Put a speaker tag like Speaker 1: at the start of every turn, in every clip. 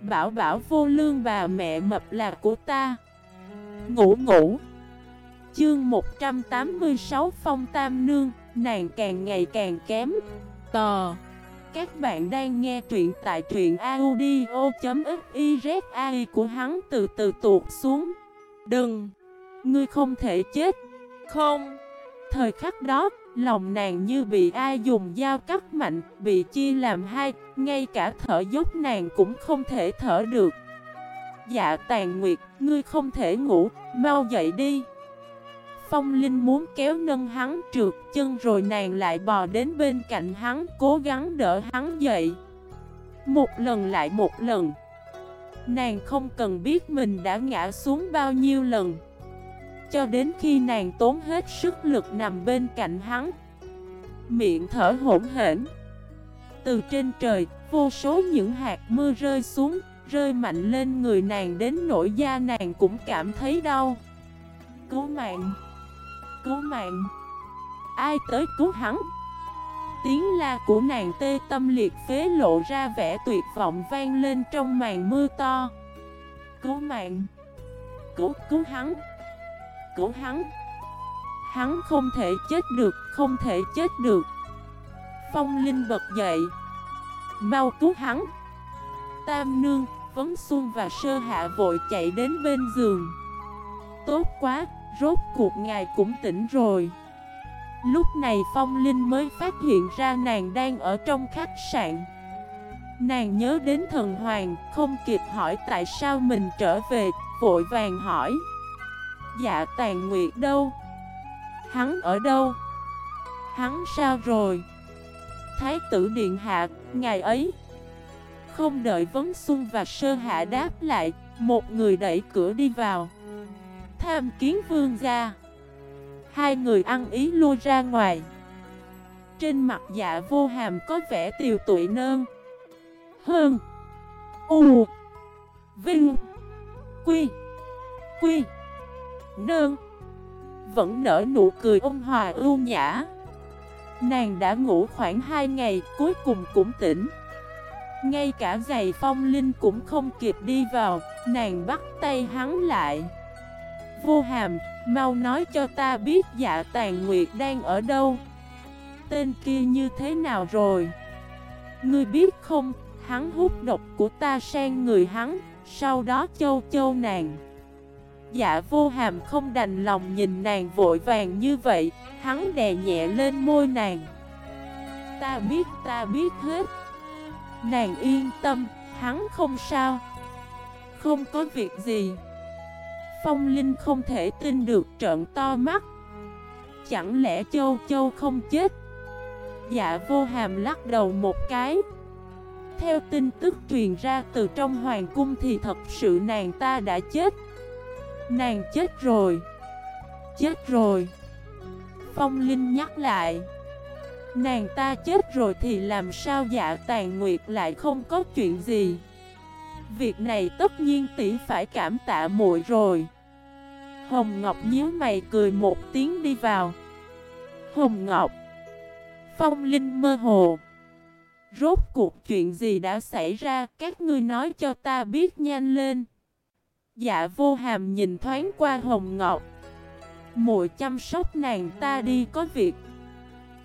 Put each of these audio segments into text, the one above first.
Speaker 1: Bảo bảo vô lương bà mẹ mập là của ta. Ngủ ngủ. Chương 186 Phong Tam Nương, Nàng càng ngày càng kém. Tò. Các bạn đang nghe truyện tại truyện audio.xyzai của hắn từ từ tuột xuống. Đừng. Ngươi không thể chết. Không. Thời khắc đó, Lòng nàng như bị ai dùng dao cắt mạnh, Bị chia làm hai, Ngay cả thở dốc nàng cũng không thể thở được Dạ tàn nguyệt, Ngươi không thể ngủ, Mau dậy đi Phong Linh muốn kéo nâng hắn trượt chân rồi nàng lại bò đến bên cạnh hắn, cố gắng đỡ hắn dậy. Một lần lại một lần. Nàng không cần biết mình đã ngã xuống bao nhiêu lần. Cho đến khi nàng tốn hết sức lực nằm bên cạnh hắn. Miệng thở hỗn hển. Từ trên trời, vô số những hạt mưa rơi xuống, rơi mạnh lên người nàng đến nỗi da nàng cũng cảm thấy đau. Cứu mạng! cứu mạng Ai tới cứu hắn Tiếng la của nàng tê tâm liệt phế lộ ra vẻ tuyệt vọng vang lên trong màn mưa to Cứu mạng Cứu, cứu hắn của hắn. Hắn không thể chết được, không thể chết được. Phong Linh bật dậy. Mau cứu hắn. Tam Nương, Vấn Xuân và Sơ Hạ vội chạy đến bên giường. Tốt quá, Rốt cuộc ngài cũng tỉnh rồi. Lúc này Phong Linh mới phát hiện ra nàng đang ở trong khách sạn. Nàng nhớ đến thần hoàng Không kịp hỏi tại sao mình trở về Vội vàng hỏi. Dạ tàn nguyệt đâu? Hắn ở đâu? Hắn sao rồi? Thái tử điện hạ ngày ấy. Không đợi vấn xuân và sơ hạ đáp lại, Một người đẩy cửa đi vào. Tham kiến vương gia. Hai người ăn ý lui ra ngoài. Trên mặt dạ vô hàm có vẻ tiều tụy nơn Hơn. U. Vinh. Quy. Quy nương. Vẫn nở nụ cười ôn hòa ưu nhã. Nàng đã ngủ khoảng 2 ngày cuối cùng cũng tỉnh. Ngay cả giày phong linh cũng không kịp đi vào Nàng bắt tay hắn lại. Vô hàm, mau nói cho ta biết dạ tàn nguyệt đang ở đâu. Tên kia như thế nào rồi? Ngươi biết không, hắn hút độc của ta sang người hắn Sau đó châu châu nàng. Dạ vô hàm không đành lòng nhìn nàng vội vàng như vậy Hắn đè nhẹ lên môi nàng. Ta biết, ta biết hết. Nàng yên tâm, hắn không sao. Không có việc gì. Phong Linh không thể tin được trợn to mắt. Chẳng lẽ châu châu không chết? Dạ vô hàm lắc đầu một cái. Theo tin tức truyền ra từ trong hoàng cung thì thật sự nàng ta đã chết. Nàng chết rồi. Chết rồi. Phong Linh nhắc lại. Nàng ta chết rồi thì làm sao dạ tàn nguyệt lại không có chuyện gì? Việc này tất nhiên tỷ phải cảm tạ muội rồi. Hồng Ngọc nhíu mày cười một tiếng đi vào. Hồng Ngọc. Phong Linh mơ hồ. Rốt cuộc chuyện gì đã xảy ra, Các ngươi nói cho ta biết nhanh lên. Dạ vô hàm nhìn thoáng qua Hồng Ngọc. Muội chăm sóc nàng ta đi có việc.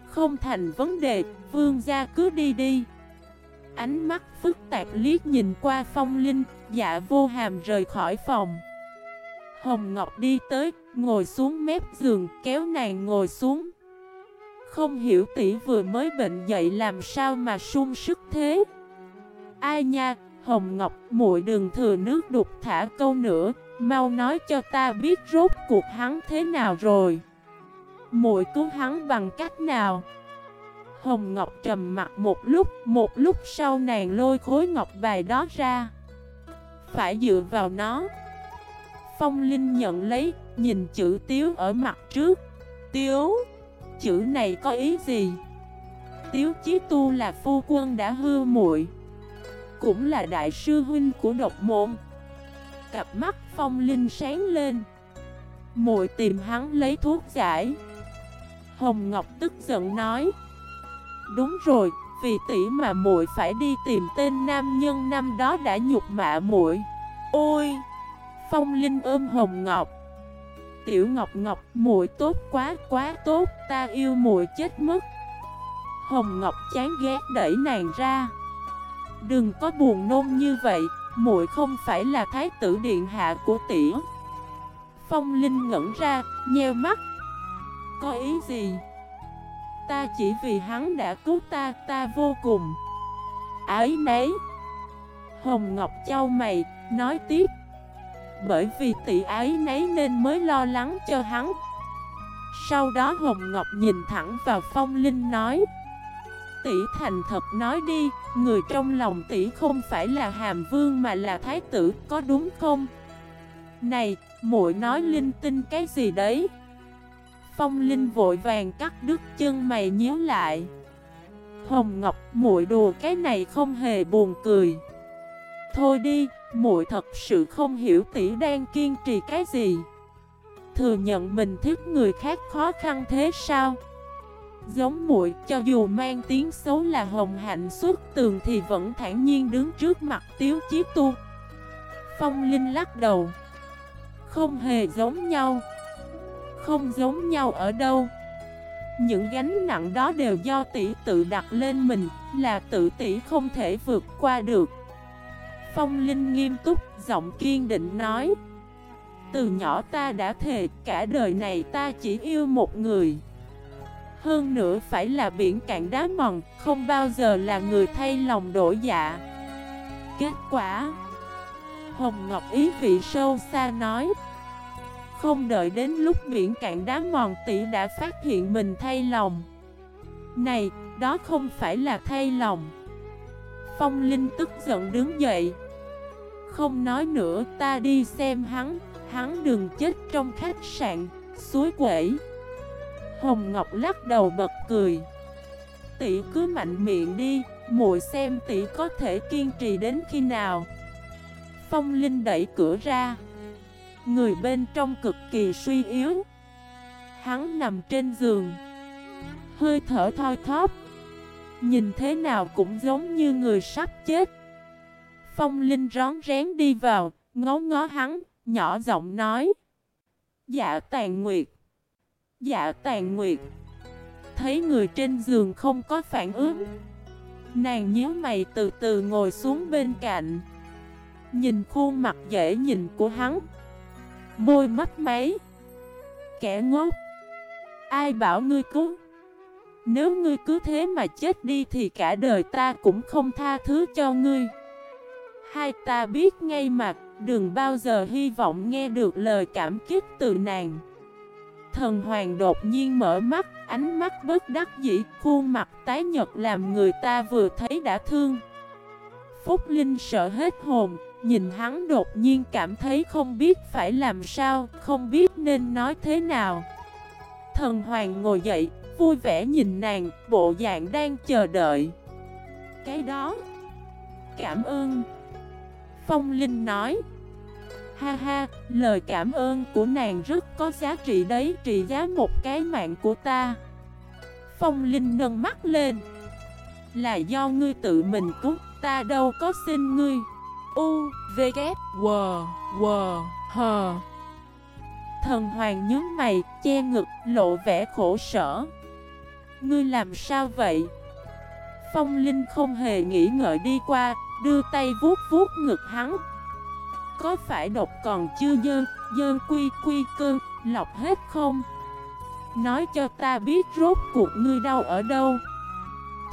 Speaker 1: Không thành vấn đề, Vương gia cứ đi đi. Ánh mắt phức tạp liếc nhìn qua phong linh Dạ vô hàm rời khỏi phòng. Hồng Ngọc đi tới, Ngồi xuống mép giường, kéo nàng ngồi xuống. Không hiểu tỷ vừa mới bệnh dậy làm sao mà sung sức thế? Ai nha Hồng Ngọc muội đừng thừa nước đục thả câu nữa Mau nói cho ta biết rốt cuộc hắn thế nào rồi muội cứu hắn bằng cách nào Hồng Ngọc trầm mặt một lúc, một lúc sau nàng lôi khối ngọc bài đó ra. Phải dựa vào nó. Phong Linh nhận lấy, nhìn chữ tiếu ở mặt trước. Tiếu, chữ này có ý gì? Tiếu Chí Tu là phu quân đã hư muội cũng là đại sư huynh của độc môn. Cặp mắt Phong Linh sáng lên. muội tìm hắn lấy thuốc giải. Hồng Ngọc tức giận nói Đúng rồi, Vì tỷ mà muội phải đi tìm tên nam nhân năm đó đã nhục mạ muội. Ôi! Phong Linh ôm Hồng Ngọc. Tiểu Ngọc Ngọc, muội tốt quá quá tốt, ta yêu muội chết mất. Hồng Ngọc chán ghét đẩy nàng ra. Đừng có buồn nôn như vậy, muội không phải là thái tử điện hạ của tỷ. Phong Linh ngẩn ra, nheo mắt. Có ý gì? Ta chỉ vì hắn đã cứu ta, ta vô cùng ái nấy. Hồng Ngọc trao mày, nói tiếp. Bởi vì tỷ ái nấy nên mới lo lắng cho hắn. Sau đó Hồng Ngọc nhìn thẳng vào Phong Linh nói Tỷ thành thật nói đi, người trong lòng tỷ không phải là Hàm Vương mà là Thái tử, có đúng không? Này, muội nói linh tinh cái gì đấy? Phong Linh vội vàng cắt đứt chân mày nhíu lại. Hồng Ngọc, muội đùa cái này không hề buồn cười. Thôi đi, muội thật sự không hiểu tỷ đang kiên trì cái gì. Thừa nhận mình thích người khác khó khăn thế sao? Giống muội cho dù mang tiếng xấu là hồng hạnh xuất tường thì vẫn thản nhiên đứng trước mặt tiếu chí tu. Phong Linh lắc đầu. Không hề giống nhau. Không giống nhau ở đâu Những gánh nặng đó đều do tỷ tự đặt lên mình Là tự tỷ không thể vượt qua được Phong Linh nghiêm túc, giọng kiên định nói Từ nhỏ ta đã thề cả đời này ta chỉ yêu một người hơn nữa phải là biển cạn đá mòn Không bao giờ là người thay lòng đổi dạ. Kết quả Hồng Ngọc ý vị sâu xa nói không đợi đến lúc biển cạn đá mòn tỷ đã phát hiện mình thay lòng. Này, đó không phải là thay lòng. Phong Linh tức giận đứng dậy. Không nói nữa, ta đi xem hắn Hắn đừng chết trong khách sạn, suối quẩy. Hồng Ngọc lắc đầu bật cười. Tỷ cứ mạnh miệng đi, muội xem tỷ có thể kiên trì đến khi nào. Phong Linh đẩy cửa ra. Người bên trong cực kỳ suy yếu. Hắn nằm trên giường. Hơi thở thoi thóp. Nhìn thế nào cũng giống như người sắp chết. Phong Linh rón rén đi vào Ngó ngó hắn Nhỏ giọng nói. Dạ tàn nguyệt Dạ tàn nguyệt. Thấy người trên giường không có phản ứng. Nàng nhíu mày từ từ ngồi xuống bên cạnh. Nhìn khuôn mặt dễ nhìn của hắn. Môi mất máy. Kẻ ngốc. Ai bảo ngươi cứu? Nếu ngươi cứ thế mà chết đi thì cả đời ta cũng không tha thứ cho ngươi. Hai ta biết ngay mặt Đừng bao giờ hy vọng nghe được lời cảm kích từ nàng. Thần hoàng đột nhiên mở mắt Ánh mắt bất đắc dĩ Khuôn mặt tái nhật làm người ta vừa thấy đã thương Phúc Linh sợ hết hồn Nhìn hắn đột nhiên cảm thấy không biết phải làm sao, không biết nên nói thế nào. Thần hoàng ngồi dậy, vui vẻ nhìn nàng, bộ dạng đang chờ đợi. Cái đó, cảm ơn. Phong Linh nói, ha ha, lời cảm ơn của nàng rất có giá trị đấy, trị giá một cái mạng của ta. Phong Linh nâng mắt lên, là do ngươi tự mình cút, ta đâu có xin ngươi. U, V, K, W, W, H Thần hoàng nhớ mày, che ngực, lộ vẻ khổ sở Ngươi làm sao vậy? Phong Linh không hề nghĩ ngợi đi qua, đưa tay vuốt vuốt ngực hắn có phải độc còn chưa dơ, dơ quy quy cơn, lọc hết không? Nói cho ta biết rốt cuộc ngươi đau ở đâu.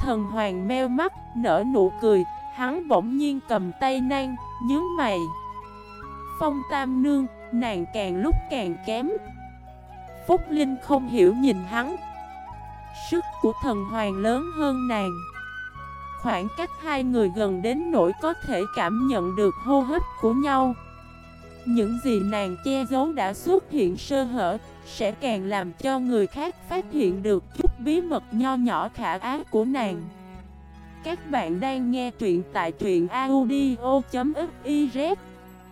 Speaker 1: Thần hoàng meo mắt, nở nụ cười, Hắn bỗng nhiên cầm tay nang nhướng mày. Phong tam nương, nàng càng lúc càng kém. Phúc Linh không hiểu nhìn hắn. Sức của thần hoàng lớn hơn nàng. Khoảng cách hai người gần đến nỗi có thể cảm nhận được hô hấp của nhau. Những gì nàng che giấu đã xuất hiện sơ hở, Sẽ càng làm cho người khác phát hiện được chút bí mật nho nhỏ khả ác của nàng. Các bạn đang nghe truyện tại truyện audio.fif